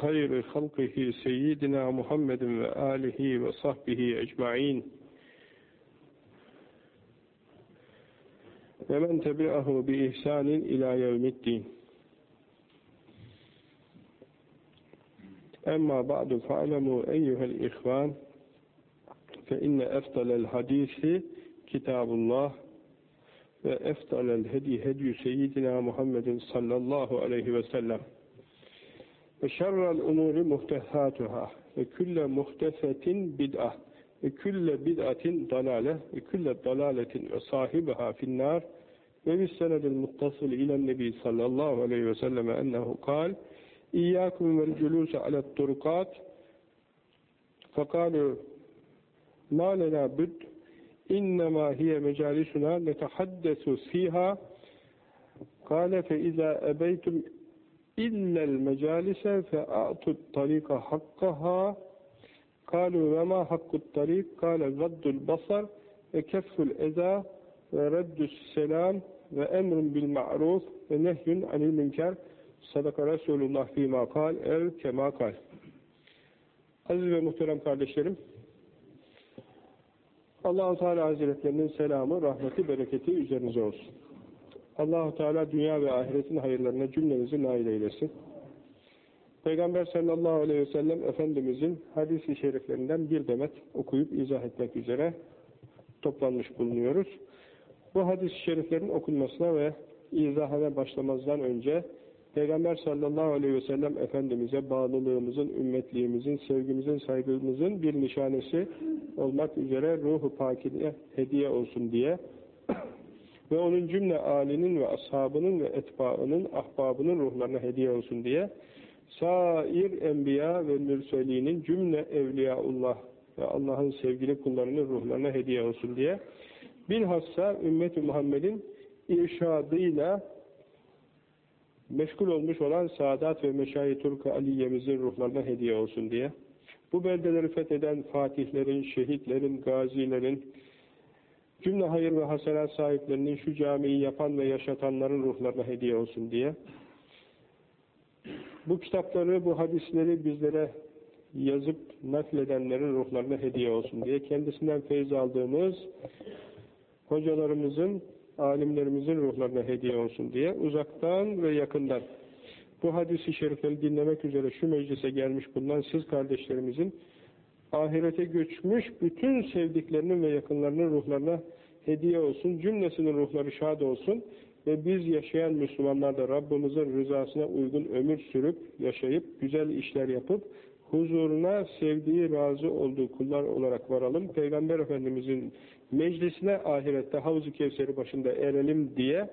خير خلقه سيدنا محمد وآله وصحبه أجمعين. ومن تبعه بإحسان إلى يوم الدين. أما بعد فاعلموا أيها الإخوان فإن أفضل الحديث كتاب الله وأفضل الهدي هدي سيدنا محمد صلى الله عليه وسلم. ve şerrel umuri muhtesatuhâ. Ve külle muhtesetin bid'ah ve külle bid'atin dalale ve külle dalaletin ve sahibiha finnâr. Ve bissenedil muttasıl ilen nebi sallallahu aleyhi ve selleme ennehu kal İyyâkum vel culûse alet turukat fekâlu mâ lenâ büd innemâ hiye mecâlisuna netehaddesu fîhâ. Kâle fe izâ ebeytum illel mecalise fe'atut tarika hakkaha kalu ve ma hakkut tarik kale gaddul basar ve kefful eza ve reddüs selam ve emrun bil ma'ruf ve nehyun anil münker sadaka Resulullah fîmâ kal el kemâ kal Aziz ve muhterem kardeşlerim Allahu Teala Hazretlerinin selamı, rahmeti, bereketi üzerinize olsun. Allahu Teala dünya ve ahiretin hayırlarına cümlenizi nail eylesin. Peygamber sallallahu aleyhi ve sellem Efendimizin hadis-i şeriflerinden bir demet okuyup izah etmek üzere toplanmış bulunuyoruz. Bu hadis-i şeriflerin okunmasına ve izahına başlamazdan önce Peygamber sallallahu aleyhi ve sellem Efendimiz'e bağlılığımızın, ümmetliğimizin, sevgimizin, saygımızın bir nişanesi olmak üzere ruhu pakine hediye olsun diye ve onun cümle âlinin ve ashabının ve etbaının, ahbabının ruhlarına hediye olsun diye sair enbiya ve mürselinin cümle evliyaullah ve Allah'ın sevgili kullarının ruhlarına hediye olsun diye bilhassa ümmet-i Muhammed'in irşadıyla meşgul olmuş olan Sadat ve Meşayi Turku Aliye'mizin ruhlarına hediye olsun diye, bu beldeleri fetheden fatihlerin, şehitlerin, gazilerin, cümle hayır ve hasenat sahiplerinin şu camiyi yapan ve yaşatanların ruhlarına hediye olsun diye, bu kitapları, bu hadisleri bizlere yazıp nakledenlerin ruhlarına hediye olsun diye, kendisinden feyz aldığımız hocalarımızın, alimlerimizin ruhlarına hediye olsun diye uzaktan ve yakından. Bu hadisi şerifleri dinlemek üzere şu meclise gelmiş bulunan siz kardeşlerimizin ahirete göçmüş bütün sevdiklerinin ve yakınlarının ruhlarına hediye olsun, cümlesinin ruhları şad olsun ve biz yaşayan Müslümanlar da Rabbimizin rızasına uygun ömür sürüp, yaşayıp, güzel işler yapıp, huzuruna sevdiği, razı olduğu kullar olarak varalım. Peygamber Efendimizin meclisine ahirette Havuz-u Kevser'i başında erelim diye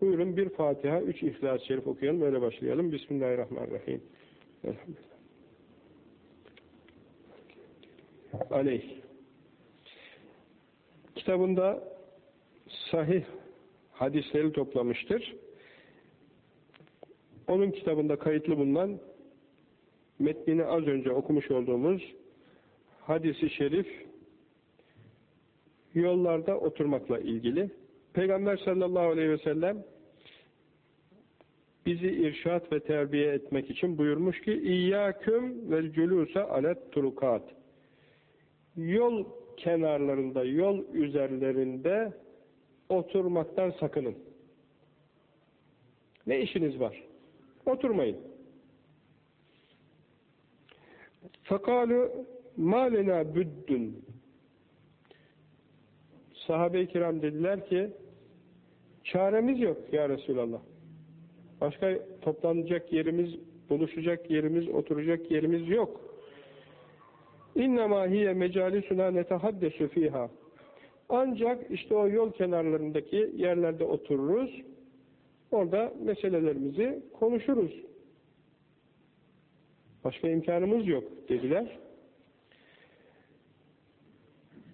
buyurun bir Fatiha, üç İhlas-ı Şerif okuyalım. Öyle başlayalım. Bismillahirrahmanirrahim. Elhamdülillah. Aleyh. Kitabında sahih hadisleri toplamıştır. Onun kitabında kayıtlı bulunan metnini az önce okumuş olduğumuz hadisi şerif yollarda oturmakla ilgili. Peygamber sallallahu aleyhi ve sellem bizi irşat ve terbiye etmek için buyurmuş ki İyyâküm vel cülûse alet turukat Yol kenarlarında, yol üzerlerinde oturmaktan sakının. Ne işiniz var? Oturmayın. Fekalu malena büddün sahabe-i kiram dediler ki çaremiz yok ya Resulallah. Başka toplanacak yerimiz, buluşacak yerimiz, oturacak yerimiz yok. İnnemâ hiye mecalisuna netehaddesu fiha. Ancak işte o yol kenarlarındaki yerlerde otururuz. Orada meselelerimizi konuşuruz. Başka imkanımız yok dediler.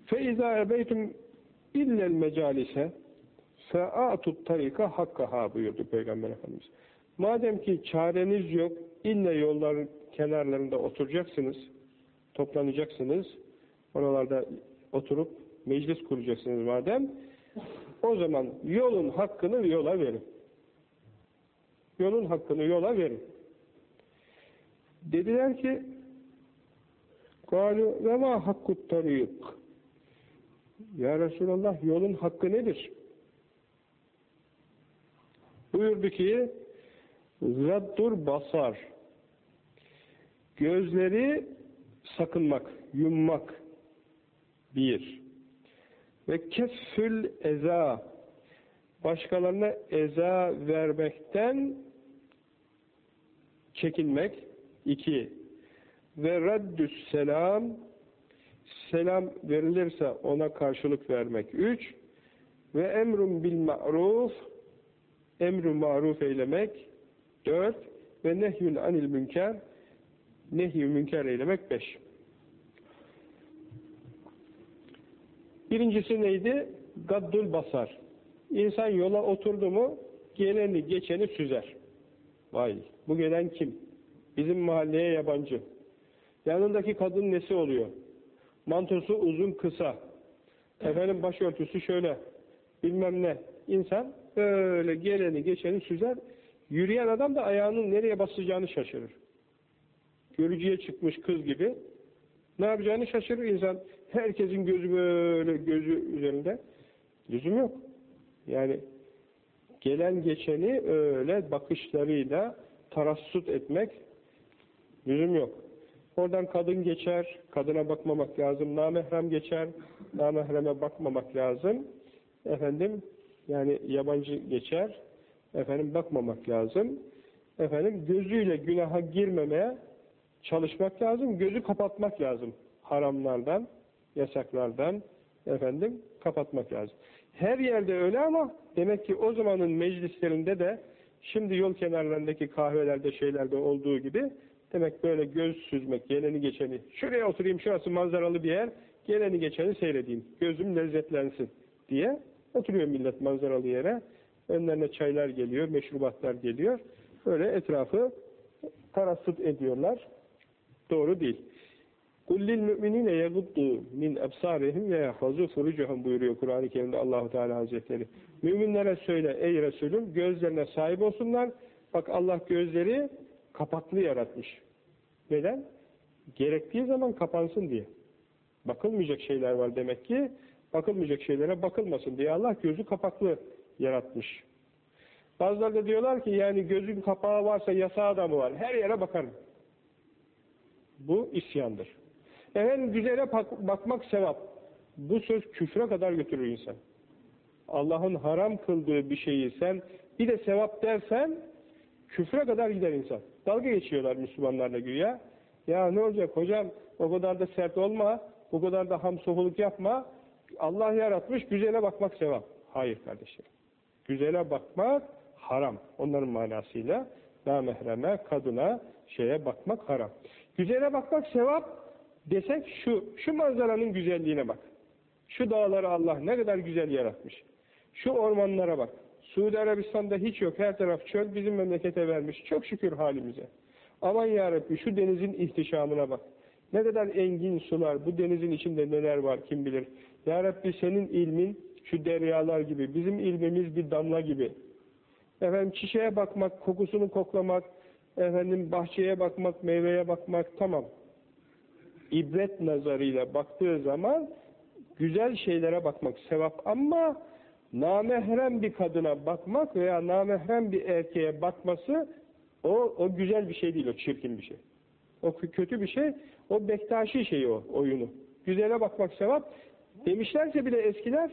فَاِذَا اَبَيْتُمْ illel mecalise fe'atut tarika hakkaha buyurdu Peygamber Efendimiz. Madem ki çareniz yok, ille yolların kenarlarında oturacaksınız, toplanacaksınız, oralarda oturup meclis kuracaksınız madem, o zaman yolun hakkını yola verin. Yolun hakkını yola verin. Dediler ki قَالُوا وَمَا حَقُّ الطَّرِيقِ Ya Resulallah yolun hakkı nedir? Buyurdu ki Zaddur basar Gözleri sakınmak, yummak. Bir. Ve keffül eza. Başkalarına eza vermekten çekinmek. İki. Ve raddüs selam. Selam verilirse ona karşılık vermek. Üç. Ve emrun bil ma'ruf. Emru maruf eylemek. Dört. Ve nehyün anil münker nehy münker eylemek beş. Birincisi neydi? gaddul basar. İnsan yola oturdu mu geleni geçeni süzer. Vay bu gelen kim? bizim mahalleye yabancı. Yanındaki kadın nesi oluyor? mantosu uzun kısa. Efendim başörtüsü şöyle. Bilmem ne. İnsan böyle geleni geçeni süzer. Yürüyen adam da ayağının nereye basacağını şaşırır görücüye çıkmış kız gibi. Ne yapacağını şaşırır insan. Herkesin gözü böyle gözü üzerinde. Lüzum yok. Yani gelen geçeni öyle bakışlarıyla tarassut etmek lüzum yok. Oradan kadın geçer kadına bakmamak lazım. Namahrem geçer namahreme bakmamak lazım. Efendim yani yabancı geçer efendim bakmamak lazım. Efendim gözüyle günaha girmemeye çalışmak lazım gözü kapatmak lazım haramlardan yasaklardan efendim kapatmak lazım her yerde öyle ama demek ki o zamanın meclislerinde de şimdi yol kenarlarındaki kahvelerde şeylerde olduğu gibi demek böyle göz süzmek geleni geçeni şuraya oturayım şurası manzaralı bir yer geleni geçeni seyredeyim gözüm lezzetlensin diye Oturuyor millet manzaralı yere. Önlerine çaylar geliyor, meşrubatlar geliyor. Böyle etrafı tarassut ediyorlar. Doğru değil. Kullil müminine yaguddu min ebsarihim ve yahfazu furucuhum buyuruyor Kur'an-ı Kerim'de Allahu Teala Hazretleri. Müminlere söyle ey Resulüm gözlerine sahip olsunlar. Bak Allah gözleri kapaklı yaratmış. Neden? Gerektiği zaman kapansın diye. Bakılmayacak şeyler var demek ki bakılmayacak şeylere bakılmasın diye Allah gözü kapaklı yaratmış. Bazıları da diyorlar ki yani gözün kapağı varsa yasağı da mı var? Her yere bakarım. Bu isyandır. Efendim güzele bak bakmak sevap. Bu söz küfre kadar götürür insan. Allah'ın haram kıldığı bir şeyi sen bir de sevap dersen küfre kadar gider insan. Dalga geçiyorlar Müslümanlarla güya. Ya ne olacak hocam o kadar da sert olma, o kadar da hamsohuluk yapma, Allah yaratmış, güzele bakmak sevap. Hayır kardeşlerim. Güzele bakmak haram. Onların manasıyla namahreme, kadına, şeye bakmak haram. Güzele bakmak sevap desek şu, şu manzaranın güzelliğine bak. Şu dağları Allah ne kadar güzel yaratmış. Şu ormanlara bak. Suudi Arabistan'da hiç yok. Her taraf çöl bizim memlekete vermiş. Çok şükür halimize. Aman yarabbi şu denizin ihtişamına bak. Ne kadar engin sular, bu denizin içinde neler var kim bilir. Ya senin ilmin şu deryalar gibi, bizim ilmimiz bir damla gibi. Efendim çiçeğe bakmak, kokusunu koklamak, efendim bahçeye bakmak, meyveye bakmak tamam. İbret nazarıyla baktığı zaman güzel şeylere bakmak sevap ama namehrem bir kadına bakmak veya namehrem bir erkeğe bakması o, o güzel bir şey değil, o çirkin bir şey. O kötü bir şey, o bektaşi şeyi o, oyunu. Güzele bakmak sevap, Demişlerse bile eskiler,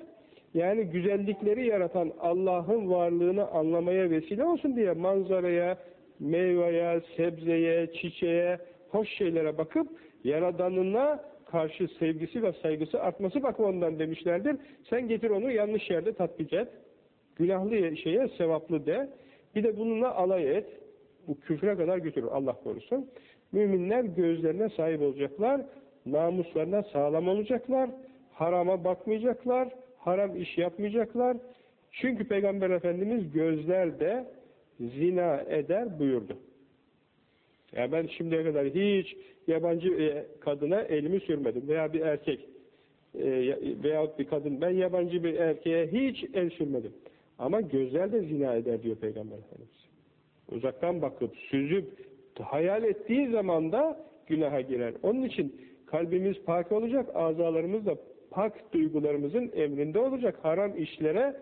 yani güzellikleri yaratan Allah'ın varlığını anlamaya vesile olsun diye manzaraya, meyveye, sebzeye, çiçeğe, hoş şeylere bakıp yaradanına karşı sevgisi ve saygısı artması bakımından demişlerdir. Sen getir onu yanlış yerde tatbik et. Günahlı şeye sevaplı de. Bir de bununla alay et. Bu küfre kadar götürür Allah korusun. Müminler gözlerine sahip olacaklar. Namuslarına sağlam olacaklar harama bakmayacaklar, haram iş yapmayacaklar. Çünkü Peygamber Efendimiz gözlerde zina eder buyurdu. Ya ben şimdiye kadar hiç yabancı e, kadına elimi sürmedim veya bir erkek e, veyahut bir kadın ben yabancı bir erkeğe hiç el sürmedim. Ama gözler de zina eder diyor Peygamber Efendimiz. Uzaktan bakıp, süzüp, Hayal ettiği zaman da günaha girer. Onun için kalbimiz pak olacak, azalarımız da pak duygularımızın emrinde olacak. Haram işlere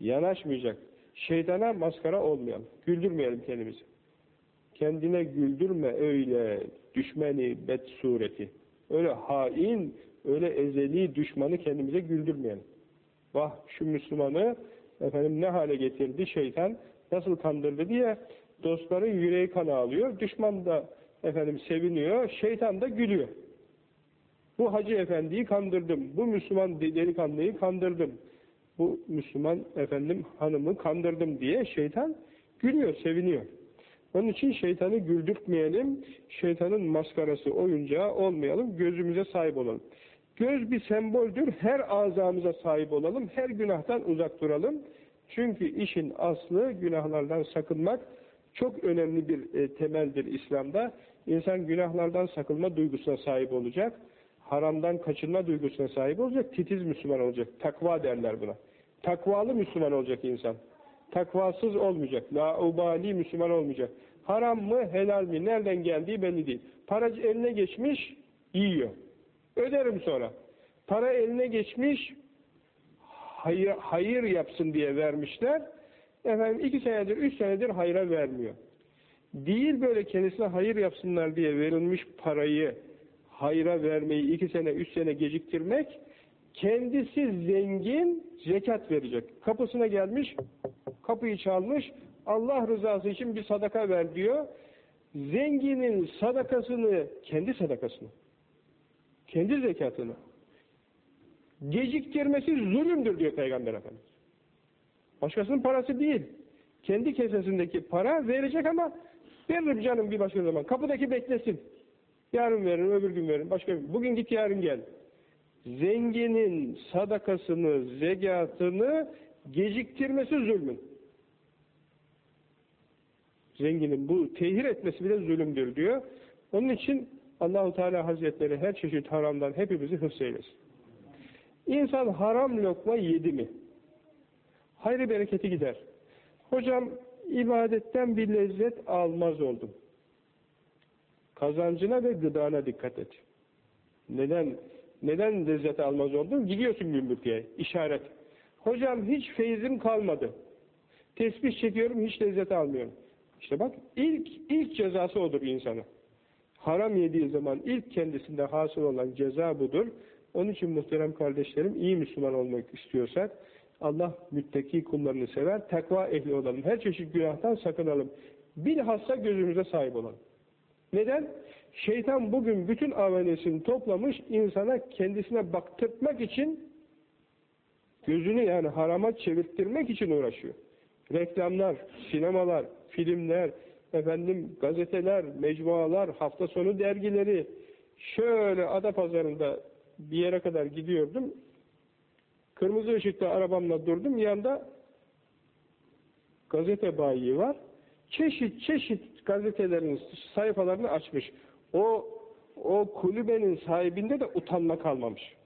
yanaşmayacak. Şeytana maskara olmayalım. Güldürmeyelim kendimizi. Kendine güldürme öyle düşmeni bet sureti. Öyle hain, öyle ezeli düşmanı kendimize güldürmeyelim. Vah şu Müslümanı efendim ne hale getirdi şeytan, nasıl kandırdı diye dostların yüreği kan ağlıyor. Düşman da efendim seviniyor, şeytan da gülüyor. Bu hacı efendiyi kandırdım, bu Müslüman delikanlıyı kandırdım, bu Müslüman efendim hanımı kandırdım diye şeytan gülüyor, seviniyor. Onun için şeytanı güldürtmeyelim, şeytanın maskarası, oyuncağı olmayalım, gözümüze sahip olalım. Göz bir semboldür, her azamıza sahip olalım, her günahtan uzak duralım. Çünkü işin aslı günahlardan sakınmak çok önemli bir e, temeldir İslam'da. İnsan günahlardan sakınma duygusuna sahip olacak, haramdan kaçınma duygusuna sahip olacak, titiz Müslüman olacak. Takva derler buna. Takvalı Müslüman olacak insan. Takvasız olmayacak, laubali Müslüman olmayacak. Haram mı, helal mi, nereden geldiği belli değil. Para eline geçmiş, yiyor. Öderim sonra. Para eline geçmiş, hayır, hayır yapsın diye vermişler. Efendim iki senedir, üç senedir hayra vermiyor. Değil böyle kendisine hayır yapsınlar diye verilmiş parayı hayra vermeyi iki sene, üç sene geciktirmek, kendisi zengin zekat verecek. Kapısına gelmiş, kapıyı çalmış, Allah rızası için bir sadaka ver diyor. Zenginin sadakasını, kendi sadakasını, kendi zekatını geciktirmesi zulümdür diyor Peygamber Efendimiz. Başkasının parası değil. Kendi kesesindeki para verecek ama veririm canım bir başka zaman. Kapıdaki beklesin. Yarın veririm, öbür gün veririm. Başka bir. Bugün git yarın gel. Zenginin sadakasını, zekatını geciktirmesi zulmün. Zenginin bu tehir etmesi bile zulümdür diyor. Onun için Allahu Teala Hazretleri her çeşit haramdan hepimizi hıfz eylesin. İnsan haram lokma yedi mi? Hayri bereketi gider. Hocam ibadetten bir lezzet almaz oldum. Kazancına ve gıdana dikkat et. Neden neden lezzet almaz oldun? Gidiyorsun gümbürtüye. işaret. Hocam hiç feyzim kalmadı. Tesbih çekiyorum hiç lezzet almıyorum. İşte bak ilk ilk cezası odur insanı. Haram yediği zaman ilk kendisinde hasıl olan ceza budur. Onun için muhterem kardeşlerim iyi Müslüman olmak istiyorsak Allah müttaki kullarını sever, takva ehli olalım. Her çeşit günahtan sakınalım. Bilhassa gözümüze sahip olalım. Neden? Şeytan bugün bütün avanesini toplamış insana kendisine baktırtmak için gözünü yani harama çevirttirmek için uğraşıyor. Reklamlar, sinemalar, filmler, efendim gazeteler, mecmualar, hafta sonu dergileri şöyle ada pazarında bir yere kadar gidiyordum. Kırmızı ışıkta arabamla durdum. Yanında gazete bayi var. Çeşit çeşit gazetelerin sayfalarını açmış. O o kulübenin sahibinde de utanma kalmamış.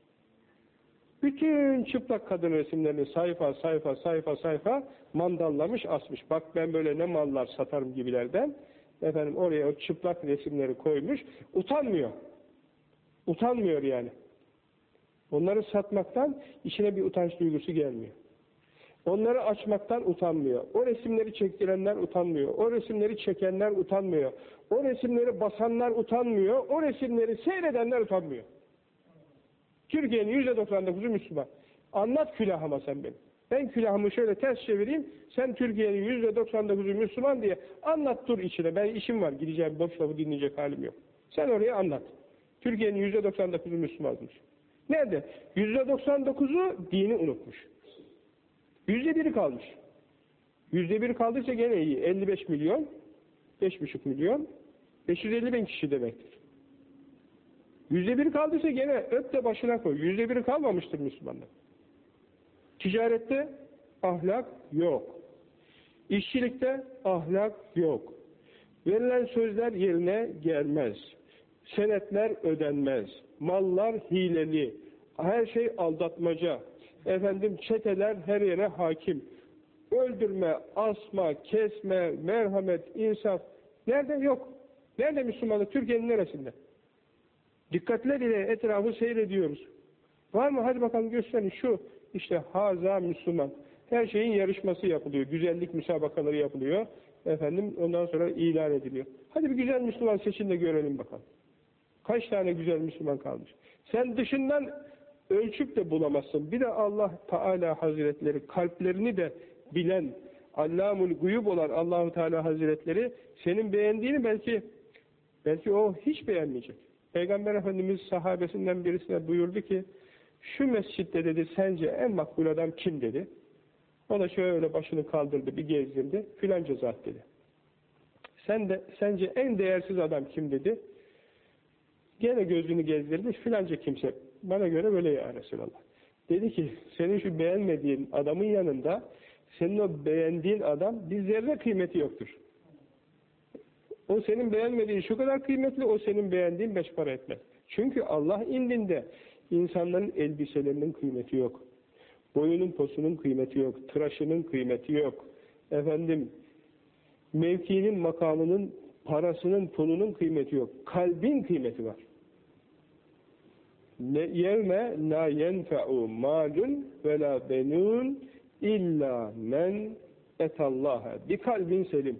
Bütün çıplak kadın resimlerini sayfa sayfa sayfa sayfa mandallamış asmış. Bak ben böyle ne mallar satarım gibilerden. Efendim oraya o çıplak resimleri koymuş. Utanmıyor. Utanmıyor yani. Onları satmaktan içine bir utanç duygusu gelmiyor. Onları açmaktan utanmıyor. O resimleri çektirenler utanmıyor. O resimleri çekenler utanmıyor. O resimleri basanlar utanmıyor. O resimleri seyredenler utanmıyor. Türkiye'nin yüzde 99'u Müslüman. Anlat külahıma sen benim. Ben külahımı şöyle ters çevireyim, sen Türkiye'nin yüzde 99'u Müslüman diye anlat dur içine. Ben işim var, gideceğim boş lafı dinleyecek halim yok. Sen oraya anlat. Türkiye'nin yüzde 99'u Müslümanmış. Nerede? Yüzde 99'u dini unutmuş. Yüzde biri kalmış. Yüzde biri kaldıysa gene iyi. 55 milyon, 5,5 milyon, 550 bin kişi demektir. Yüzde biri kaldıysa gene öp de başına koy. Yüzde biri kalmamıştır Müslümanlar. Ticarette ahlak yok. İşçilikte ahlak yok. Verilen sözler yerine gelmez. Senetler ödenmez. Mallar hileli. Her şey aldatmaca. Efendim çeteler her yere hakim. Öldürme, asma, kesme, merhamet, insaf. Nerede? Yok. Nerede Müslümanlık? Türkiye'nin neresinde? Dikkatler ile etrafı seyrediyoruz. Var mı? Hadi bakalım gösterin. Şu işte haza Müslüman. Her şeyin yarışması yapılıyor. Güzellik müsabakaları yapılıyor. Efendim ondan sonra ilan ediliyor. Hadi bir güzel Müslüman seçin de görelim bakalım. Kaç tane güzel Müslüman kalmış? Sen dışından ölçüp de bulamazsın. Bir de Allah Teala Hazretleri kalplerini de bilen, Allamul guyub olan Allahu Teala Hazretleri senin beğendiğini belki belki o hiç beğenmeyecek. Peygamber Efendimiz sahabesinden birisine buyurdu ki şu mescitte dedi sence en makbul adam kim dedi. O da şöyle başını kaldırdı bir gezdirdi. Filanca zat dedi. Sen de sence en değersiz adam kim dedi. Gene gözünü gezdirdi. Filanca kimse. Bana göre böyle ya Resulallah. Dedi ki senin şu beğenmediğin adamın yanında senin o beğendiğin adam bir zerre kıymeti yoktur. O senin beğenmediğin şu kadar kıymetli, o senin beğendiğin beş para etmez. Çünkü Allah indinde insanların elbiselerinin kıymeti yok. Boyunun posunun kıymeti yok. Tıraşının kıymeti yok. Efendim, mevkinin, makamının, parasının, pulunun kıymeti yok. Kalbin kıymeti var. Yevme la yenfe'u malun ve la benun illa men etallaha. Bir kalbin selim,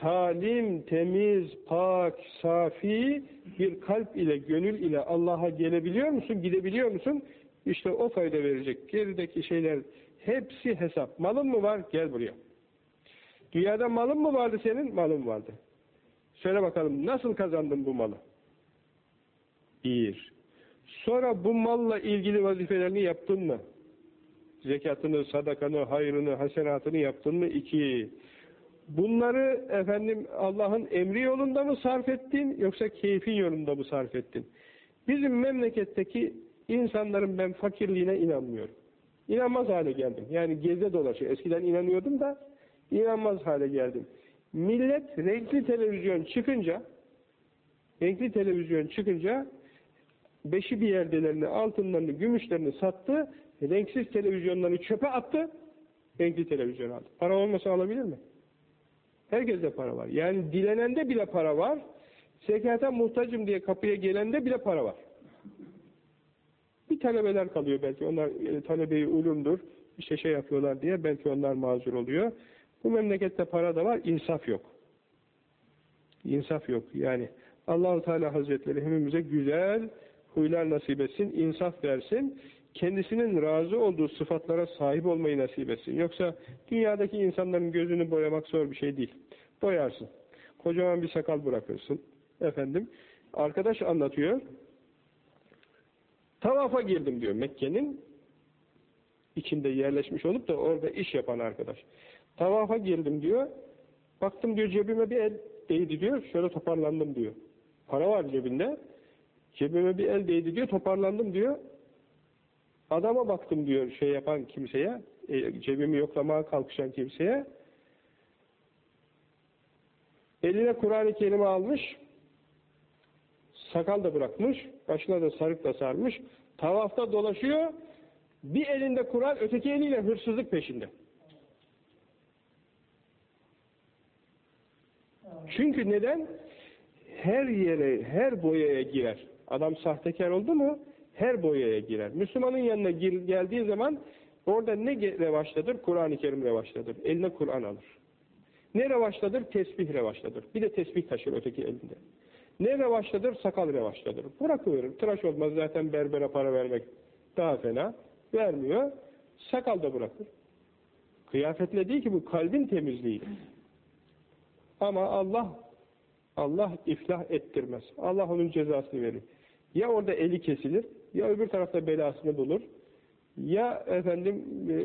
salim, temiz, pak, safi bir kalp ile, gönül ile Allah'a gelebiliyor musun, gidebiliyor musun? İşte o fayda verecek. Gerideki şeyler hepsi hesap. Malın mı var? Gel buraya. Dünyada malın mı vardı senin? Malın vardı. Söyle bakalım nasıl kazandın bu malı? Bir. Sonra bu malla ilgili vazifelerini yaptın mı? Zekatını, sadakanı, hayrını, hasenatını yaptın mı? İki. Bunları efendim Allah'ın emri yolunda mı sarf ettin yoksa keyfi yolunda mı sarf ettin? Bizim memleketteki insanların ben fakirliğine inanmıyorum. İnanmaz hale geldim. Yani geze dolaşıyor. Eskiden inanıyordum da inanmaz hale geldim. Millet renkli televizyon çıkınca renkli televizyon çıkınca beşi bir yerdelerini, altınlarını, gümüşlerini sattı, renksiz televizyonlarını çöpe attı, renkli televizyon aldı. Para olmasa alabilir mi? Herkeste para var. Yani dilenende bile para var, zekata muhtacım diye kapıya gelende bile para var. Bir talebeler kalıyor belki, onlar e, talebeyi ulumdur, işte şey yapıyorlar diye belki onlar mazur oluyor. Bu memlekette para da var, insaf yok. İnsaf yok. Yani Allahu Teala Hazretleri hepimize güzel huylar nasip etsin, insaf versin, kendisinin razı olduğu sıfatlara sahip olmayı nasip etsin. Yoksa dünyadaki insanların gözünü boyamak zor bir şey değil. Boyarsın. Kocaman bir sakal bırakırsın. Efendim, arkadaş anlatıyor. Tavafa girdim diyor Mekke'nin içinde yerleşmiş olup da orada iş yapan arkadaş. Tavafa girdim diyor. Baktım diyor cebime bir el değdi diyor. Şöyle toparlandım diyor. Para var cebinde. Cebime bir el değdi diyor. Toparlandım diyor. Adama baktım diyor şey yapan kimseye. E, cebimi yoklamaya kalkışan kimseye. Eline Kur'an-ı Kerim'i almış. Sakal da bırakmış. Başına da sarık da sarmış. Tavafta dolaşıyor. Bir elinde Kur'an, öteki eliyle hırsızlık peşinde. Çünkü neden? Her yere, her boyaya girer. Adam sahtekar oldu mu her boyaya girer. Müslümanın yanına gir, geldiği zaman orada ne revaçtadır? Kur'an-ı Kerim revaçtadır. Eline Kur'an alır. Ne revaçtadır? Tesbih revaçtadır. Bir de tesbih taşır öteki elinde. Ne revaçtadır? Sakal revaçtadır. Bırakıverir. Tıraş olmaz zaten berbere para vermek daha fena. Vermiyor. Sakal da bırakır. Kıyafetle değil ki bu kalbin temizliği. Ama Allah Allah iflah ettirmez. Allah onun cezasını verir. Ya orada eli kesilir, ya öbür tarafta belasını bulur, ya efendim e,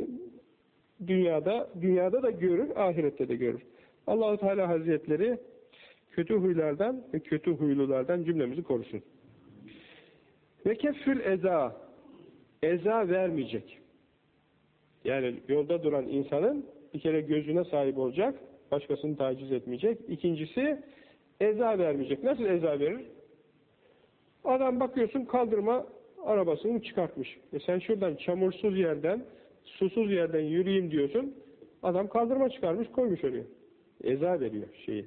dünyada dünyada da görür, ahirette de görür. Allahu Teala Hazretleri kötü huylardan ve kötü huylulardan cümlemizi korusun. Ve keffül eza eza vermeyecek. Yani yolda duran insanın bir kere gözüne sahip olacak, başkasını taciz etmeyecek. İkincisi eza vermeyecek. Nasıl eza verir? Adam bakıyorsun kaldırma arabasını çıkartmış. E sen şuradan çamursuz yerden, susuz yerden yürüyeyim diyorsun. Adam kaldırma çıkarmış koymuş oraya. Eza veriyor şeyi.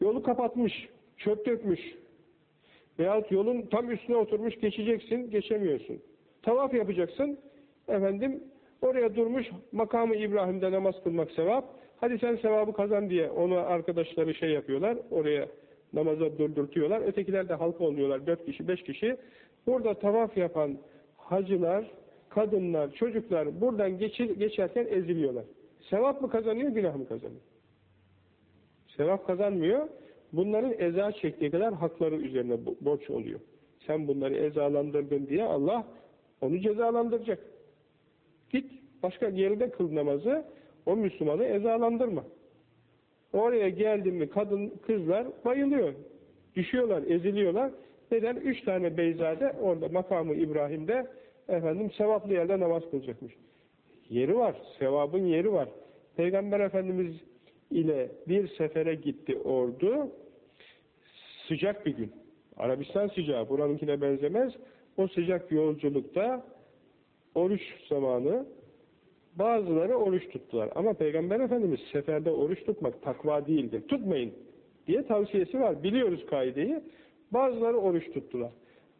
Yolu kapatmış. çöp dökmüş. Veyahut yolun tam üstüne oturmuş geçeceksin, geçemiyorsun. Tavaf yapacaksın, efendim oraya durmuş makamı İbrahim'de namaz kılmak sevap. Hadi sen sevabı kazan diye onu arkadaşları şey yapıyorlar, oraya namaza durdurtuyorlar. Ötekiler de halka oluyorlar, dört kişi, beş kişi. Burada tavaf yapan hacılar, kadınlar, çocuklar buradan geçir, geçerken eziliyorlar. Sevap mı kazanıyor, günah mı kazanıyor? Sevap kazanmıyor. Bunların eza çektiği kadar hakları üzerine borç oluyor. Sen bunları ezalandırdın diye Allah onu cezalandıracak. Git başka yerinde kıl namazı, o Müslümanı ezalandırma. Oraya geldi mi kadın, kızlar bayılıyor. Düşüyorlar, eziliyorlar. Neden? Üç tane beyzade orada makamı İbrahim'de efendim sevaplı yerde namaz kılacakmış. Yeri var, sevabın yeri var. Peygamber Efendimiz ile bir sefere gitti ordu. Sıcak bir gün. Arabistan sıcağı, buranınkine benzemez. O sıcak yolculukta oruç zamanı bazıları oruç tuttular. Ama Peygamber Efendimiz seferde oruç tutmak takva değildir. Tutmayın diye tavsiyesi var. Biliyoruz kaideyi. Bazıları oruç tuttular.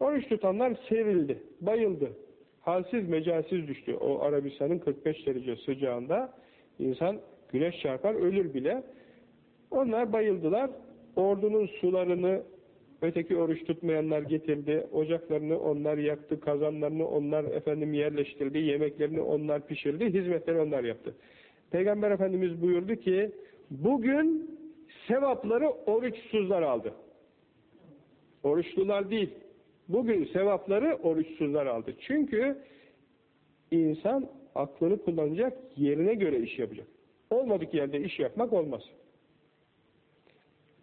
Oruç tutanlar serildi, bayıldı. Halsiz mecalsiz düştü. O Arabistan'ın 45 derece sıcağında insan güneş çarpar ölür bile. Onlar bayıldılar. Ordunun sularını öteki oruç tutmayanlar getirdi. Ocaklarını onlar yaktı. Kazanlarını onlar efendim yerleştirdi. Yemeklerini onlar pişirdi. Hizmetleri onlar yaptı. Peygamber Efendimiz buyurdu ki bugün sevapları oruçsuzlar aldı. Oruçlular değil. Bugün sevapları oruçsuzlar aldı. Çünkü insan aklını kullanacak, yerine göre iş yapacak. Olmadık yerde iş yapmak olmaz.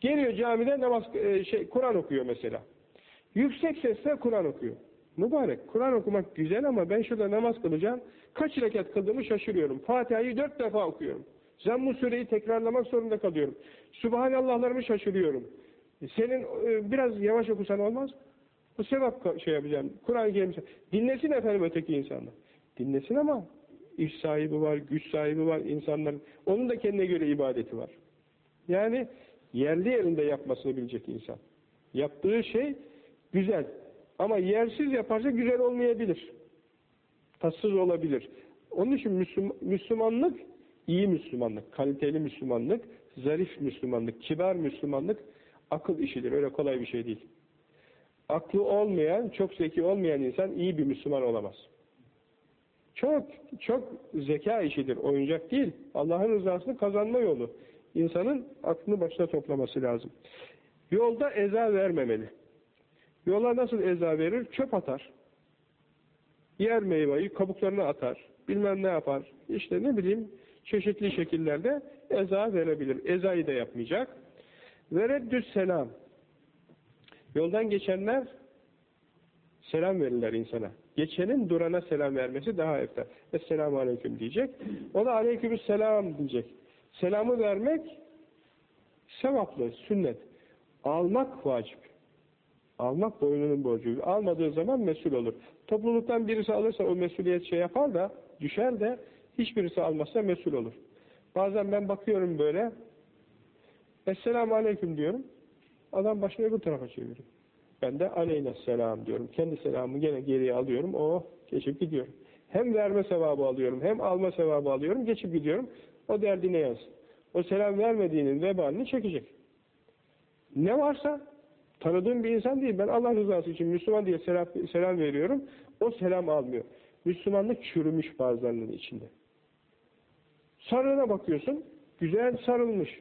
Geliyor camide namaz e, şey Kur'an okuyor mesela. Yüksek sesle Kur'an okuyor. Mübarek. Kur'an okumak güzel ama ben şurada namaz kılacağım. Kaç rekat kıldığımı şaşırıyorum. Fatiha'yı dört defa okuyorum. Zamm-ı Sure'yi tekrarlamak zorunda kalıyorum. Subhanallahlarımı şaşırıyorum. Senin e, biraz yavaş okusan olmaz Bu sevap şey yapacağım. Kur'an-ı Kerim dinlesin efendim öteki insanlar. Dinlesin ama iş sahibi var, güç sahibi var insanların. Onun da kendine göre ibadeti var. Yani yerli yerinde yapmasını bilecek insan. Yaptığı şey güzel. Ama yersiz yaparsa güzel olmayabilir. Tatsız olabilir. Onun için Müslüman, Müslümanlık iyi Müslümanlık, kaliteli Müslümanlık, zarif Müslümanlık, kibar Müslümanlık akıl işidir. Öyle kolay bir şey değil. Aklı olmayan, çok zeki olmayan insan iyi bir Müslüman olamaz. Çok, çok zeka işidir. Oyuncak değil. Allah'ın rızasını kazanma yolu. İnsanın aklını başına toplaması lazım. Yolda eza vermemeli. Yola nasıl eza verir? Çöp atar. Yer meyveyi, kabuklarını atar. Bilmem ne yapar. İşte ne bileyim çeşitli şekillerde eza verebilir. Ezayı da yapmayacak. Vereddüs selam. Yoldan geçenler selam verirler insana. Geçenin durana selam vermesi daha eftar. Esselamu aleyküm diyecek. O da aleykümselam diyecek. Selamı vermek sevaplı, sünnet. Almak vacip. Almak boynunun borcu. Almadığı zaman mesul olur. Topluluktan birisi alırsa o mesuliyet şey yapar da, düşer de hiçbirisi almazsa mesul olur. Bazen ben bakıyorum böyle, Esselamu Aleyküm diyorum, adam başını öbür tarafa çeviriyor. Ben de aleyna selam diyorum. Kendi selamımı gene geriye alıyorum, oh, geçip gidiyorum. Hem verme sevabı alıyorum, hem alma sevabı alıyorum, geçip gidiyorum. O derdine yaz. O selam vermediğinin vebalini çekecek. Ne varsa tanıdığım bir insan değil. Ben Allah rızası için Müslüman diye selam, selam veriyorum. O selam almıyor. Müslümanlık çürümüş bazılarının içinde. Sarığına bakıyorsun, güzel sarılmış.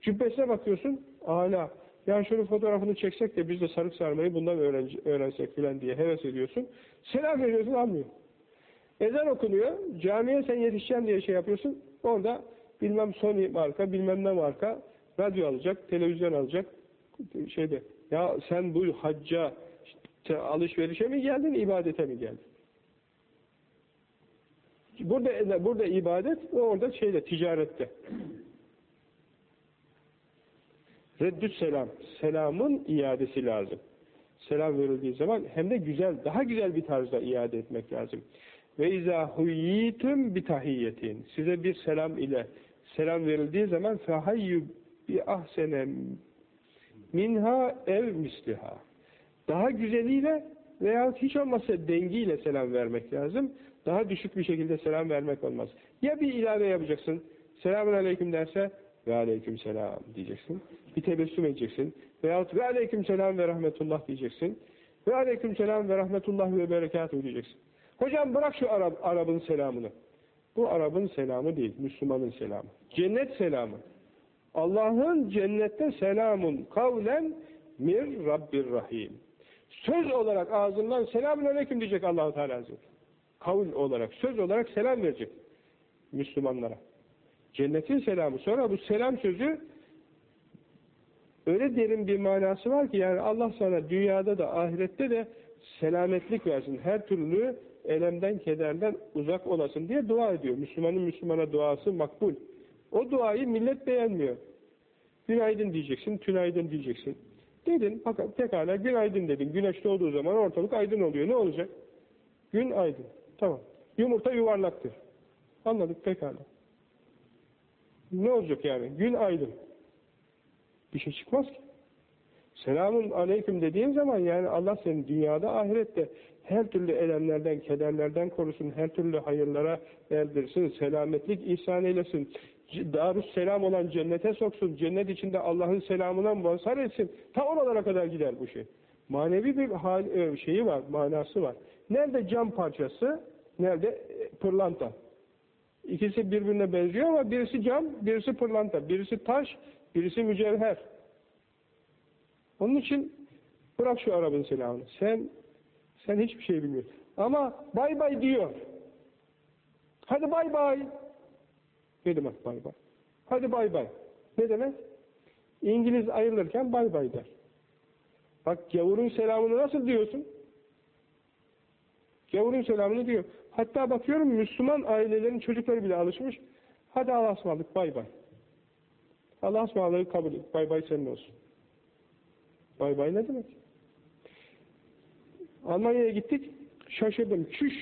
Cübbesine bakıyorsun, âlâ. Yani şunun fotoğrafını çeksek de biz de sarık sarmayı bundan öğren öğrensek filan diye heves ediyorsun. Selam veriyorsun, almıyor. Ezan okunuyor, camiye sen yetişeceksin diye şey yapıyorsun. Orada bilmem Sony marka, bilmem ne marka radyo alacak, televizyon alacak. Şeyde, ya sen bu hacca, işte alışverişe mi geldin, ibadete mi geldin? Burada burada ibadet, orada şeyde, ticarette. Reddüs selam. Selamın iadesi lazım. Selam verildiği zaman hem de güzel, daha güzel bir tarzda iade etmek lazım. Ve izâ huyyitum bi tahiyyetin. Size bir selam ile selam verildiği zaman fehayyu bi ahsene minha ev misliha. Daha güzeliyle veya hiç olmazsa dengiyle selam vermek lazım. Daha düşük bir şekilde selam vermek olmaz. Ya bir ilave yapacaksın. Selamun aleyküm derse ve aleyküm selam diyeceksin. Bir tebessüm edeceksin. Veyahut ve aleyküm selam ve rahmetullah diyeceksin. Ve aleyküm selam ve rahmetullah ve berekatuhu diyeceksin. Hocam bırak şu Arap, Arap'ın selamını. Bu Arap'ın selamı değil, Müslümanın selamı. Cennet selamı. Allah'ın cennette selamun kavlen mir Rabbir Rahim. Söz olarak ağzından selamun aleyküm diyecek Allahu Teala Hazretleri. Kavl olarak, söz olarak selam verecek Müslümanlara. Cennetin selamı. Sonra bu selam sözü öyle derin bir manası var ki yani Allah sana dünyada da ahirette de selametlik versin. Her türlü elemden, kederden uzak olasın diye dua ediyor. Müslümanın Müslümana duası makbul. O duayı millet beğenmiyor. Günaydın diyeceksin, tünaydın diyeceksin. Dedin, fakat pekala günaydın dedin. Güneş doğduğu zaman ortalık aydın oluyor. Ne olacak? Gün aydın. Tamam. Yumurta yuvarlaktır. Anladık pekala. Ne olacak yani? Gün aydın. Bir şey çıkmaz ki. Selamun aleyküm dediğin zaman yani Allah seni dünyada ahirette her türlü elemlerden, kederlerden korusun, her türlü hayırlara erdirsin, selametlik ihsan eylesin, darus selam olan cennete soksun, cennet içinde Allah'ın selamına mazhar etsin. Ta oralara kadar gider bu şey. Manevi bir hal, e, şeyi var, manası var. Nerede cam parçası, nerede e, pırlanta. İkisi birbirine benziyor ama birisi cam, birisi pırlanta, birisi taş, birisi mücevher. Onun için bırak şu Arap'ın selamını. Sen sen hiçbir şey bilmiyorsun. Ama bay bay diyor. Hadi bay bay. Ne demek bay bay? Hadi bay bay. Ne demek? İngiliz ayrılırken bay bay der. Bak gavurun selamını nasıl diyorsun? Gavurun selamını diyor. Hatta bakıyorum Müslüman ailelerin çocukları bile alışmış. Hadi Allah'a ısmarladık bay bay. Allah'a ısmarladık kabul et. Bay bay senin olsun. Bay bay ne demek? Almanya'ya gittik. Şaşırdım. Çüş.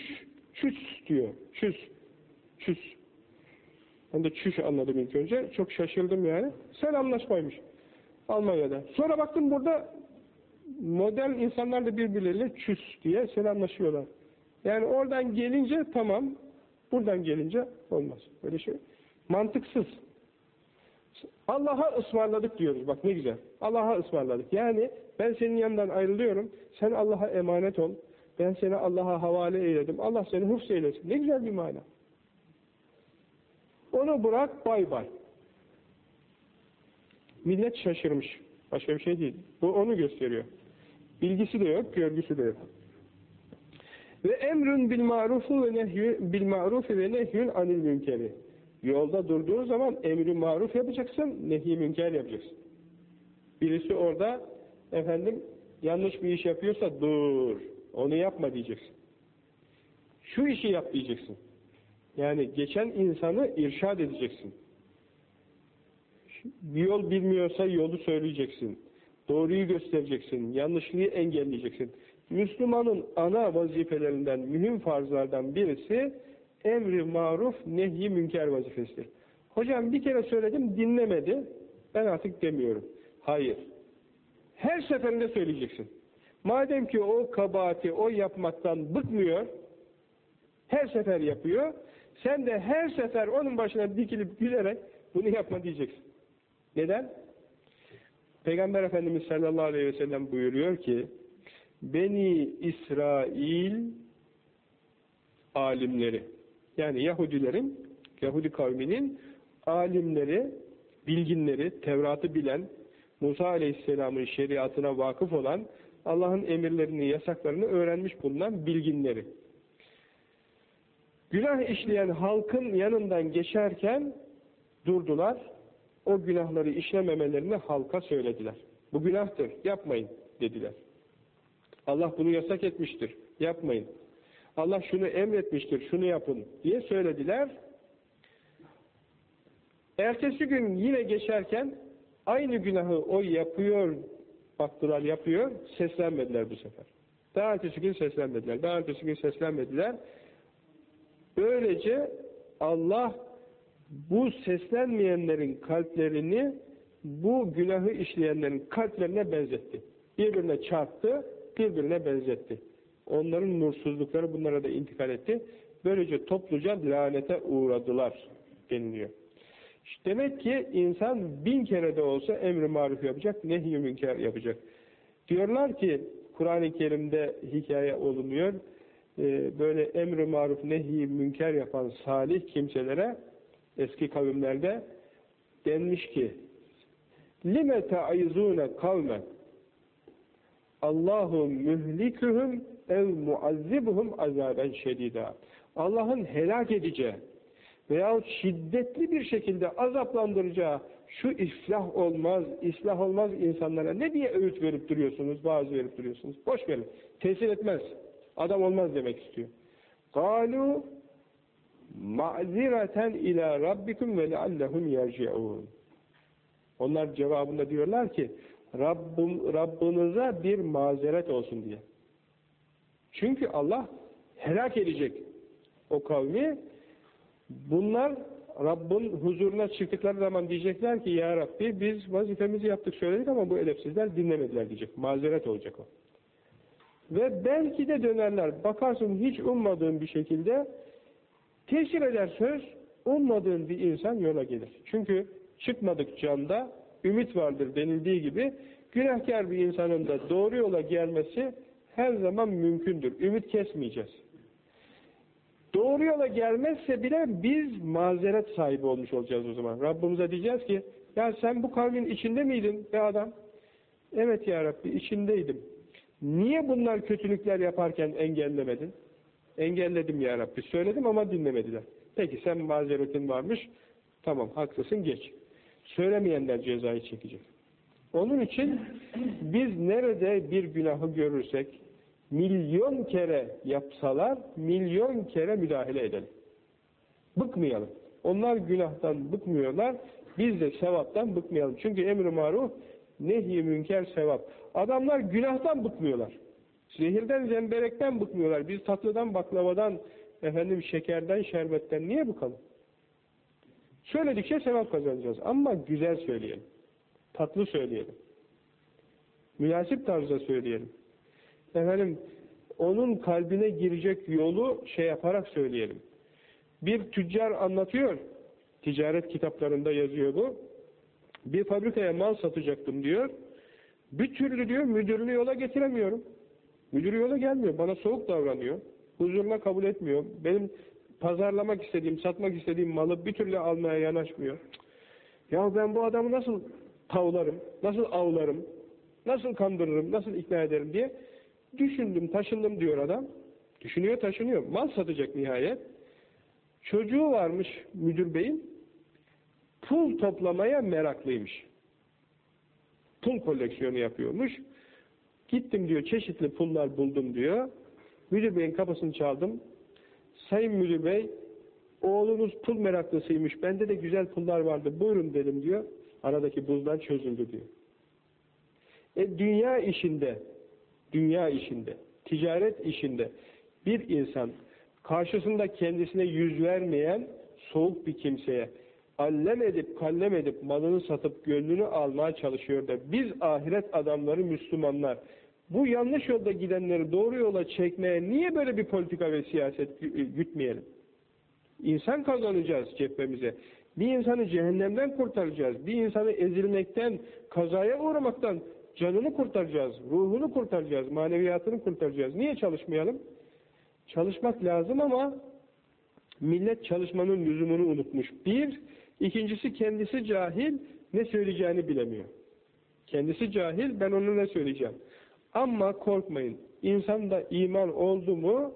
Çüş diyor. Çüş. Çüş. Ben de çüş anladım ilk önce. Çok şaşırdım yani. Selamlaşmaymış. Almanya'da. Sonra baktım burada modern insanlar da birbirleriyle çüs diye selamlaşıyorlar. Yani oradan gelince tamam, buradan gelince olmaz. Böyle şey. Mantıksız. Allah'a ısmarladık diyoruz. Bak ne güzel. Allah'a ısmarladık. Yani ben senin yanından ayrılıyorum. Sen Allah'a emanet ol. Ben seni Allah'a havale eyledim. Allah seni hıfz eylesin. Ne güzel bir mana. Onu bırak bay bay. Millet şaşırmış. Başka bir şey değil. Bu onu gösteriyor. Bilgisi de yok, görgüsü de yok. Ve emrün bil marufu ve nehyü bil marufi ve nehyün anil münkeri. Yolda durduğu zaman emri maruf yapacaksın, nehi münker yapacaksın. Birisi orada efendim yanlış bir iş yapıyorsa dur, onu yapma diyeceksin. Şu işi yap diyeceksin. Yani geçen insanı irşad edeceksin. Bir yol bilmiyorsa yolu söyleyeceksin. Doğruyu göstereceksin. Yanlışlığı engelleyeceksin. Müslümanın ana vazifelerinden, mühim farzlardan birisi emri maruf, nehi münker vazifesidir. Hocam bir kere söyledim, dinlemedi. Ben artık demiyorum. Hayır. Her seferinde söyleyeceksin. Madem ki o kabahati, o yapmaktan bıkmıyor, her sefer yapıyor, sen de her sefer onun başına dikilip gülerek bunu yapma diyeceksin. Neden? Peygamber Efendimiz sallallahu aleyhi ve sellem buyuruyor ki Beni İsrail alimleri yani Yahudilerin Yahudi kavminin alimleri, bilginleri, Tevrat'ı bilen, Musa Aleyhisselam'ın şeriatına vakıf olan, Allah'ın emirlerini, yasaklarını öğrenmiş bulunan bilginleri. Günah işleyen halkın yanından geçerken durdular, o günahları işlememelerini halka söylediler. Bu günahtır, yapmayın dediler. Allah bunu yasak etmiştir, yapmayın. Allah şunu emretmiştir, şunu yapın diye söylediler. Ertesi gün yine geçerken aynı günahı o yapıyor, baktılar yapıyor, seslenmediler bu sefer. Daha ertesi gün seslenmediler, daha ertesi gün seslenmediler. Böylece Allah bu seslenmeyenlerin kalplerini bu günahı işleyenlerin kalplerine benzetti. Birbirine çarptı, birbirine benzetti. Onların nursuzlukları bunlara da intikal etti. Böylece topluca lanete uğradılar deniliyor. İşte demek ki insan bin kere de olsa emri maruf yapacak, nehy-i münker yapacak. Diyorlar ki Kur'an-ı Kerim'de hikaye olunuyor. E, böyle emri maruf, nehy-i münker yapan salih kimselere eski kavimlerde denmiş ki lime ta'izune kavmen Allahu mühlikuhum ev muazzibuhum azaben şedida. Allah'ın helak edeceği veyahut şiddetli bir şekilde azaplandıracağı şu iflah olmaz, islah olmaz insanlara ne diye öğüt verip duruyorsunuz, bazı verip duruyorsunuz. Boş verin. Tesir etmez. Adam olmaz demek istiyor. Galu ma'zireten ila rabbikum ve leallehum yerci'un. Onlar cevabında diyorlar ki Rabbim, Rabbinize bir mazeret olsun diye. Çünkü Allah helak edecek o kavmi. Bunlar Rabbin huzuruna çıktıkları zaman diyecekler ki Ya Rabbi biz vazifemizi yaptık söyledik ama bu edepsizler dinlemediler diyecek. Mazeret olacak o. Ve belki de dönerler. Bakarsın hiç ummadığın bir şekilde tesir eder söz, ummadığın bir insan yola gelir. Çünkü çıkmadık canda ümit vardır denildiği gibi günahkar bir insanın da doğru yola gelmesi her zaman mümkündür. Ümit kesmeyeceğiz. Doğru yola gelmezse bile biz mazeret sahibi olmuş olacağız o zaman. Rabbimize diyeceğiz ki ya sen bu kavmin içinde miydin be adam? Evet ya Rabbi içindeydim. Niye bunlar kötülükler yaparken engellemedin? Engelledim ya Rabbi. Söyledim ama dinlemediler. Peki sen mazeretin varmış. Tamam haklısın geç. Söylemeyenler cezayı çekecek. Onun için biz nerede bir günahı görürsek milyon kere yapsalar milyon kere müdahale edelim. Bıkmayalım. Onlar günahtan bıkmıyorlar. Biz de sevaptan bıkmayalım. Çünkü emri maruf nehy münker sevap. Adamlar günahtan bıkmıyorlar. Zehirden, zemberekten bıkmıyorlar. Biz tatlıdan, baklavadan, efendim şekerden, şerbetten niye bıkalım? Söyledikçe sevap kazanacağız. Ama güzel söyleyelim. Tatlı söyleyelim. Münasip tarzda söyleyelim. Efendim, onun kalbine girecek yolu şey yaparak söyleyelim. Bir tüccar anlatıyor, ticaret kitaplarında yazıyor bu. Bir fabrikaya mal satacaktım diyor. Bir türlü diyor müdürünü yola getiremiyorum. Müdür yola gelmiyor. Bana soğuk davranıyor. Huzuruna kabul etmiyor. Benim pazarlamak istediğim, satmak istediğim malı bir türlü almaya yanaşmıyor. Ya ben bu adamı nasıl tavlarım, nasıl avlarım, nasıl kandırırım, nasıl ikna ederim diye düşündüm, taşındım diyor adam. Düşünüyor, taşınıyor. Mal satacak nihayet. Çocuğu varmış müdür beyin. Pul toplamaya meraklıymış. Pul koleksiyonu yapıyormuş. Gittim diyor, çeşitli pullar buldum diyor. Müdür beyin kapısını çaldım. Sayın müdür bey, oğlunuz pul meraklısıymış, bende de güzel pullar vardı, buyurun dedim diyor. Aradaki buzlar çözüldü diyor. E dünya işinde, dünya işinde, ticaret işinde bir insan karşısında kendisine yüz vermeyen soğuk bir kimseye allem edip kallem edip malını satıp gönlünü almaya çalışıyor da biz ahiret adamları Müslümanlar bu yanlış yolda gidenleri doğru yola çekmeye niye böyle bir politika ve siyaset gütmeyelim? İnsan kazanacağız cephemize. Bir insanı cehennemden kurtaracağız. Bir insanı ezilmekten, kazaya uğramaktan canını kurtaracağız, ruhunu kurtaracağız, maneviyatını kurtaracağız. Niye çalışmayalım? Çalışmak lazım ama millet çalışmanın lüzumunu unutmuş. Bir, ikincisi kendisi cahil, ne söyleyeceğini bilemiyor. Kendisi cahil, ben onu ne söyleyeceğim? Ama korkmayın, insanda iman oldu mu,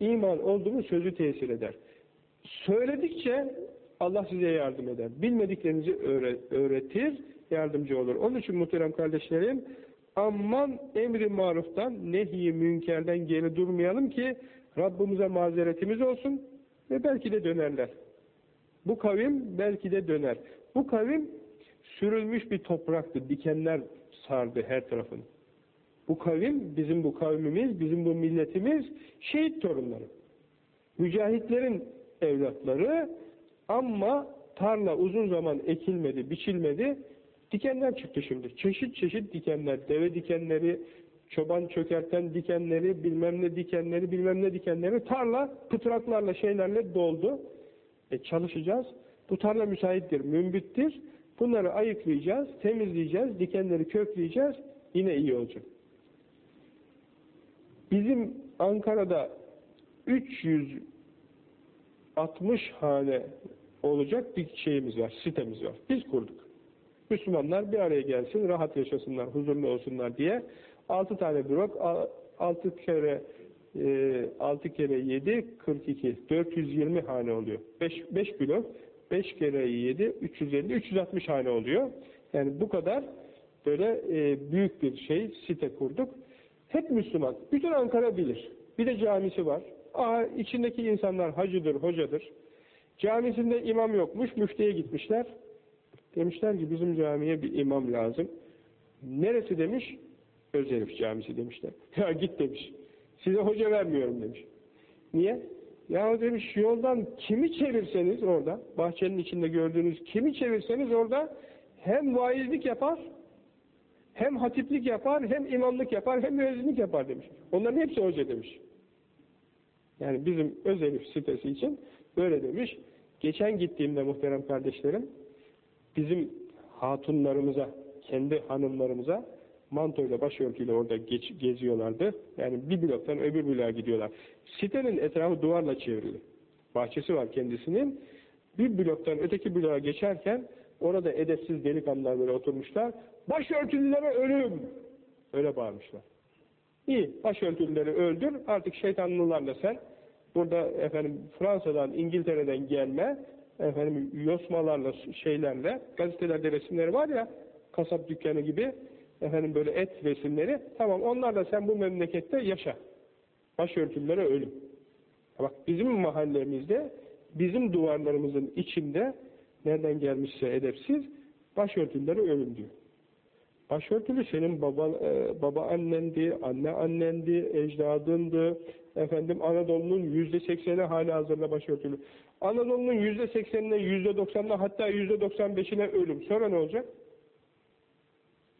iman oldu mu sözü tesir eder. Söyledikçe Allah size yardım eder. Bilmediklerinizi öğretir, yardımcı olur. Onun için muhterem kardeşlerim, aman emri maruftan, nehy münkerden geri durmayalım ki Rabbimize mazeretimiz olsun ve belki de dönerler. Bu kavim belki de döner. Bu kavim sürülmüş bir topraktı, dikenler sardı her tarafını. Bu kavim, bizim bu kavmimiz, bizim bu milletimiz şehit torunları. Mücahitlerin evlatları ama tarla uzun zaman ekilmedi, biçilmedi. Dikenler çıktı şimdi. Çeşit çeşit dikenler. Deve dikenleri, çoban çökerten dikenleri, bilmem ne dikenleri, bilmem ne dikenleri. Tarla pıtraklarla şeylerle doldu. E çalışacağız. Bu tarla müsaittir, mümbittir. Bunları ayıklayacağız, temizleyeceğiz, dikenleri kökleyeceğiz. Yine iyi olacak. Bizim Ankara'da 360 hane olacak bir şeyimiz var, sitemiz var. Biz kurduk. Müslümanlar bir araya gelsin, rahat yaşasınlar, huzurlu olsunlar diye 6 tane blok, 6 kere 6 e, kere 7 42 420 hane oluyor. 5 5 blok 5 kere 7 350 360 hane oluyor. Yani bu kadar böyle e, büyük bir şey site kurduk. Hep Müslüman. Bütün Ankara bilir. Bir de camisi var. Aa, içindeki insanlar hacıdır, hocadır. Camisinde imam yokmuş, müftüye gitmişler. Demişler ki bizim camiye bir imam lazım. Neresi demiş? Özerif camisi demişler. Ya git demiş. Size hoca vermiyorum demiş. Niye? Ya demiş yoldan kimi çevirseniz orada, bahçenin içinde gördüğünüz kimi çevirseniz orada hem vaizlik yapar, hem hatiplik yapar, hem imamlık yapar, hem müezzinlik yapar demiş. Onların hepsi hoca demiş. Yani bizim Özerif sitesi için böyle demiş. Geçen gittiğimde muhterem kardeşlerim, bizim hatunlarımıza, kendi hanımlarımıza mantoyla, başörtüyle orada geç, geziyorlardı. Yani bir bloktan öbür bloğa gidiyorlar. Sitenin etrafı duvarla çevrili. Bahçesi var kendisinin. Bir bloktan öteki bloğa geçerken orada edepsiz delikanlılar böyle oturmuşlar. Başörtülülere ölüm! Öyle bağırmışlar. İyi, başörtülüleri öldür, artık şeytanlılarla sen burada efendim Fransa'dan, İngiltere'den gelme efendim yosmalarla, şeylerle, gazetelerde resimleri var ya, kasap dükkanı gibi, efendim böyle et resimleri, tamam onlarla sen bu memlekette yaşa. Başörtülere ölüm. Bak bizim mahallemizde, bizim duvarlarımızın içinde, nereden gelmişse edepsiz, başörtülere ölüm diyor. Başörtülü senin baba, e, baba annendi, anne annendi, ecdadındı, efendim Anadolu'nun yüzde sekseni hali hazırda başörtülü. Anadolu'nun yüzde seksenine, yüzde doksanına hatta yüzde doksan beşine ölüm. Sonra ne olacak?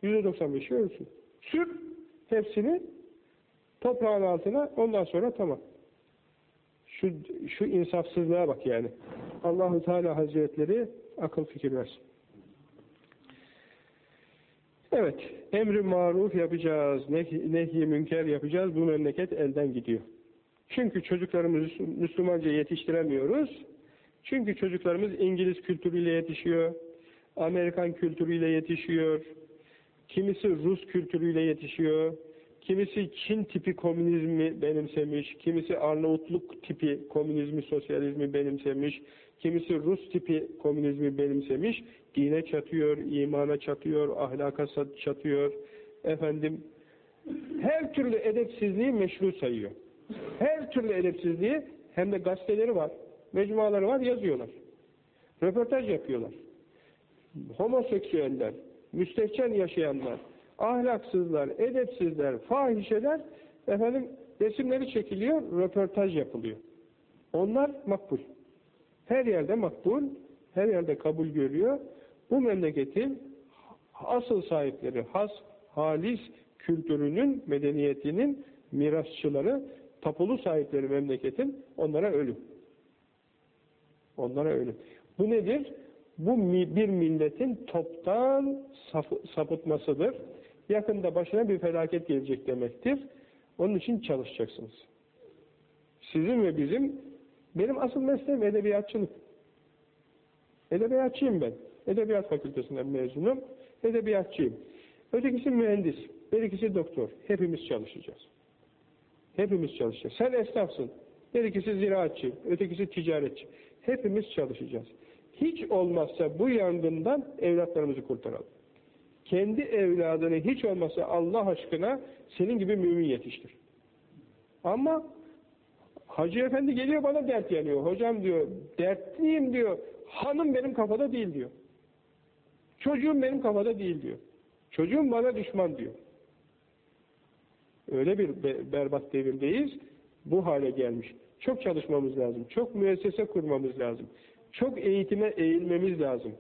Yüzde doksan beşi ölsün. Sür hepsini toprağın altına ondan sonra tamam. Şu, şu insafsızlığa bak yani. Allahu Teala Hazretleri akıl fikir versin. Evet, emri maruf yapacağız, nehy münker yapacağız, bu memleket elden gidiyor. Çünkü çocuklarımızı Müslümanca yetiştiremiyoruz. Çünkü çocuklarımız İngiliz kültürüyle yetişiyor, Amerikan kültürüyle yetişiyor, kimisi Rus kültürüyle yetişiyor, kimisi Çin tipi komünizmi benimsemiş, kimisi Arnavutluk tipi komünizmi, sosyalizmi benimsemiş, kimisi Rus tipi komünizmi benimsemiş, dine çatıyor, imana çatıyor, ahlaka çatıyor, efendim, her türlü edepsizliği meşru sayıyor. Her türlü edepsizliği hem de gazeteleri var, mecmuaları var, yazıyorlar. Röportaj yapıyorlar. Homoseksüeller, müstehcen yaşayanlar, ahlaksızlar, edepsizler, fahişeler, efendim resimleri çekiliyor, röportaj yapılıyor. Onlar makbul. Her yerde makbul, her yerde kabul görüyor. Bu memleketin asıl sahipleri, has, halis kültürünün, medeniyetinin mirasçıları, tapulu sahipleri memleketin onlara ölüm. Onlara ölüm. Bu nedir? Bu bir milletin toptan sapıtmasıdır. Yakında başına bir felaket gelecek demektir. Onun için çalışacaksınız. Sizin ve bizim, benim asıl mesleğim edebiyatçılık. Edebiyatçıyım ben. Edebiyat fakültesinden mezunum. Edebiyatçıyım. Ötekisi mühendis. Birikisi doktor. Hepimiz çalışacağız. Hepimiz çalışacağız. Sen esnafsın. Birikisi ziraatçı. Ötekisi ticaretçi. Hepimiz çalışacağız. Hiç olmazsa bu yangından evlatlarımızı kurtaralım. Kendi evladını hiç olmazsa Allah aşkına senin gibi mümin yetiştir. Ama Hacı Efendi geliyor bana dert yanıyor. Hocam diyor, dertliyim diyor. Hanım benim kafada değil diyor. Çocuğum benim kafada değil diyor. Çocuğum bana düşman diyor. Öyle bir berbat devirdeyiz. Bu hale gelmiş. Çok çalışmamız lazım. Çok müessese kurmamız lazım. Çok eğitime eğilmemiz lazım.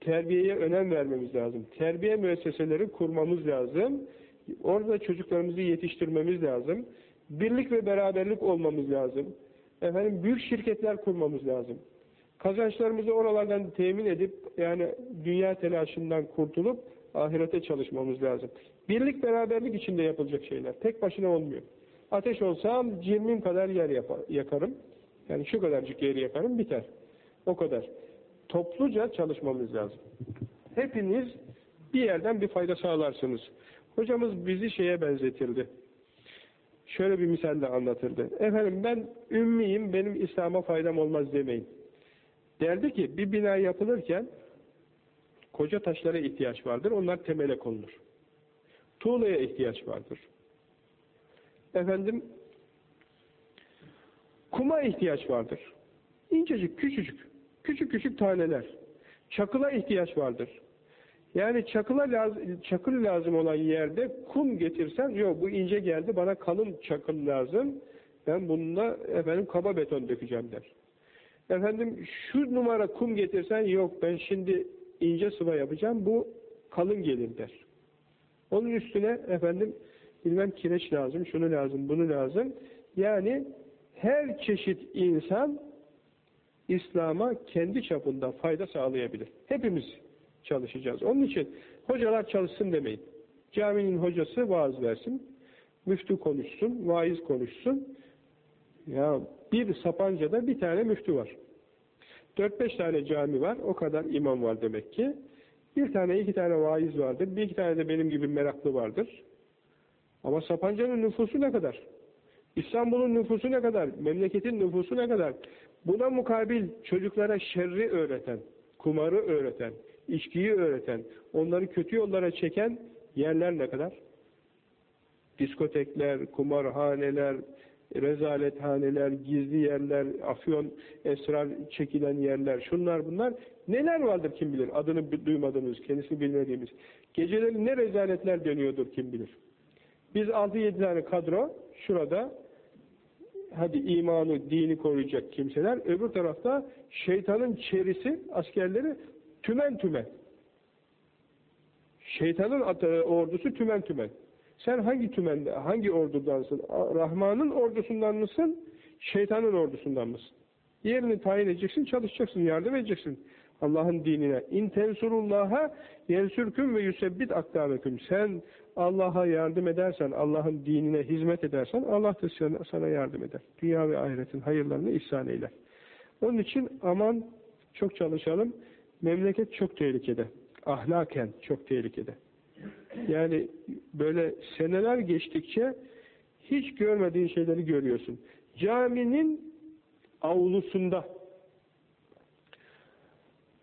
Terbiyeye önem vermemiz lazım. Terbiye müesseseleri kurmamız lazım. Orada çocuklarımızı yetiştirmemiz lazım. Birlik ve beraberlik olmamız lazım. Efendim büyük şirketler kurmamız lazım. Kazançlarımızı oralardan temin edip yani dünya telaşından kurtulup ahirete çalışmamız lazım. Birlik beraberlik içinde yapılacak şeyler. Tek başına olmuyor. Ateş olsam cirmim kadar yer yakarım. Yani şu kadarcık yeri yakarım biter. O kadar. Topluca çalışmamız lazım. Hepiniz bir yerden bir fayda sağlarsınız. Hocamız bizi şeye benzetirdi. Şöyle bir misalle anlatırdı. Efendim ben ümmiyim, benim İslam'a faydam olmaz demeyin. Derdi ki bir bina yapılırken koca taşlara ihtiyaç vardır. Onlar temele konulur. Tuğlaya ihtiyaç vardır. Efendim kuma ihtiyaç vardır. İncecik, küçücük, küçük küçük taneler. Çakıla ihtiyaç vardır. Yani çakıla lazım, çakıl lazım olan yerde kum getirsen, yok bu ince geldi bana kalın çakıl lazım, ben bununla efendim kaba beton dökeceğim der. Efendim şu numara kum getirsen, yok ben şimdi ince sıva yapacağım, bu kalın gelir der. Onun üstüne efendim bilmem kireç lazım, şunu lazım, bunu lazım. Yani her çeşit insan İslam'a kendi çapında fayda sağlayabilir. Hepimiz çalışacağız. Onun için hocalar çalışsın demeyin. Caminin hocası vaaz versin, müftü konuşsun, vaiz konuşsun. Ya bir Sapanca'da bir tane müftü var. Dört beş tane cami var, o kadar imam var demek ki. Bir tane, iki tane vaiz vardır, bir iki tane de benim gibi meraklı vardır. Ama Sapanca'nın nüfusu ne kadar? İstanbul'un nüfusu ne kadar? Memleketin nüfusu ne kadar? Buna mukabil çocuklara şerri öğreten, kumarı öğreten, içkiyi öğreten, onları kötü yollara çeken yerler ne kadar? Diskotekler, kumarhaneler, rezalethaneler, gizli yerler, afyon, esrar çekilen yerler, şunlar bunlar. Neler vardır kim bilir? Adını duymadığımız, kendisini bilmediğimiz. Geceleri ne rezaletler dönüyordur kim bilir. Biz 6-7 tane kadro şurada hadi imanı, dini koruyacak kimseler. Öbür tarafta şeytanın çerisi, askerleri tümen tümen. Şeytanın ordusu tümen tümen. Sen hangi tümende, hangi ordudansın? Rahman'ın ordusundan mısın? Şeytanın ordusundan mısın? Yerini tayin edeceksin, çalışacaksın, yardım edeceksin. Allah'ın dinine. İn tensurullaha yensürküm ve yusebbit akdameküm. Sen Allah'a yardım edersen, Allah'ın dinine hizmet edersen Allah da sana, yardım eder. Dünya ve ahiretin hayırlarını ihsan eyler. Onun için aman çok çalışalım. Memleket çok tehlikede. Ahlaken çok tehlikede. Yani böyle seneler geçtikçe hiç görmediğin şeyleri görüyorsun. Caminin avlusunda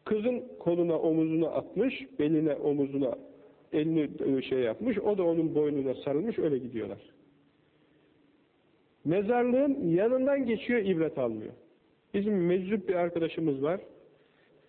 kızın koluna omuzuna atmış, beline omuzuna elini şey yapmış, o da onun boynuna sarılmış, öyle gidiyorlar. Mezarlığın yanından geçiyor, ibret almıyor. Bizim meczup bir arkadaşımız var,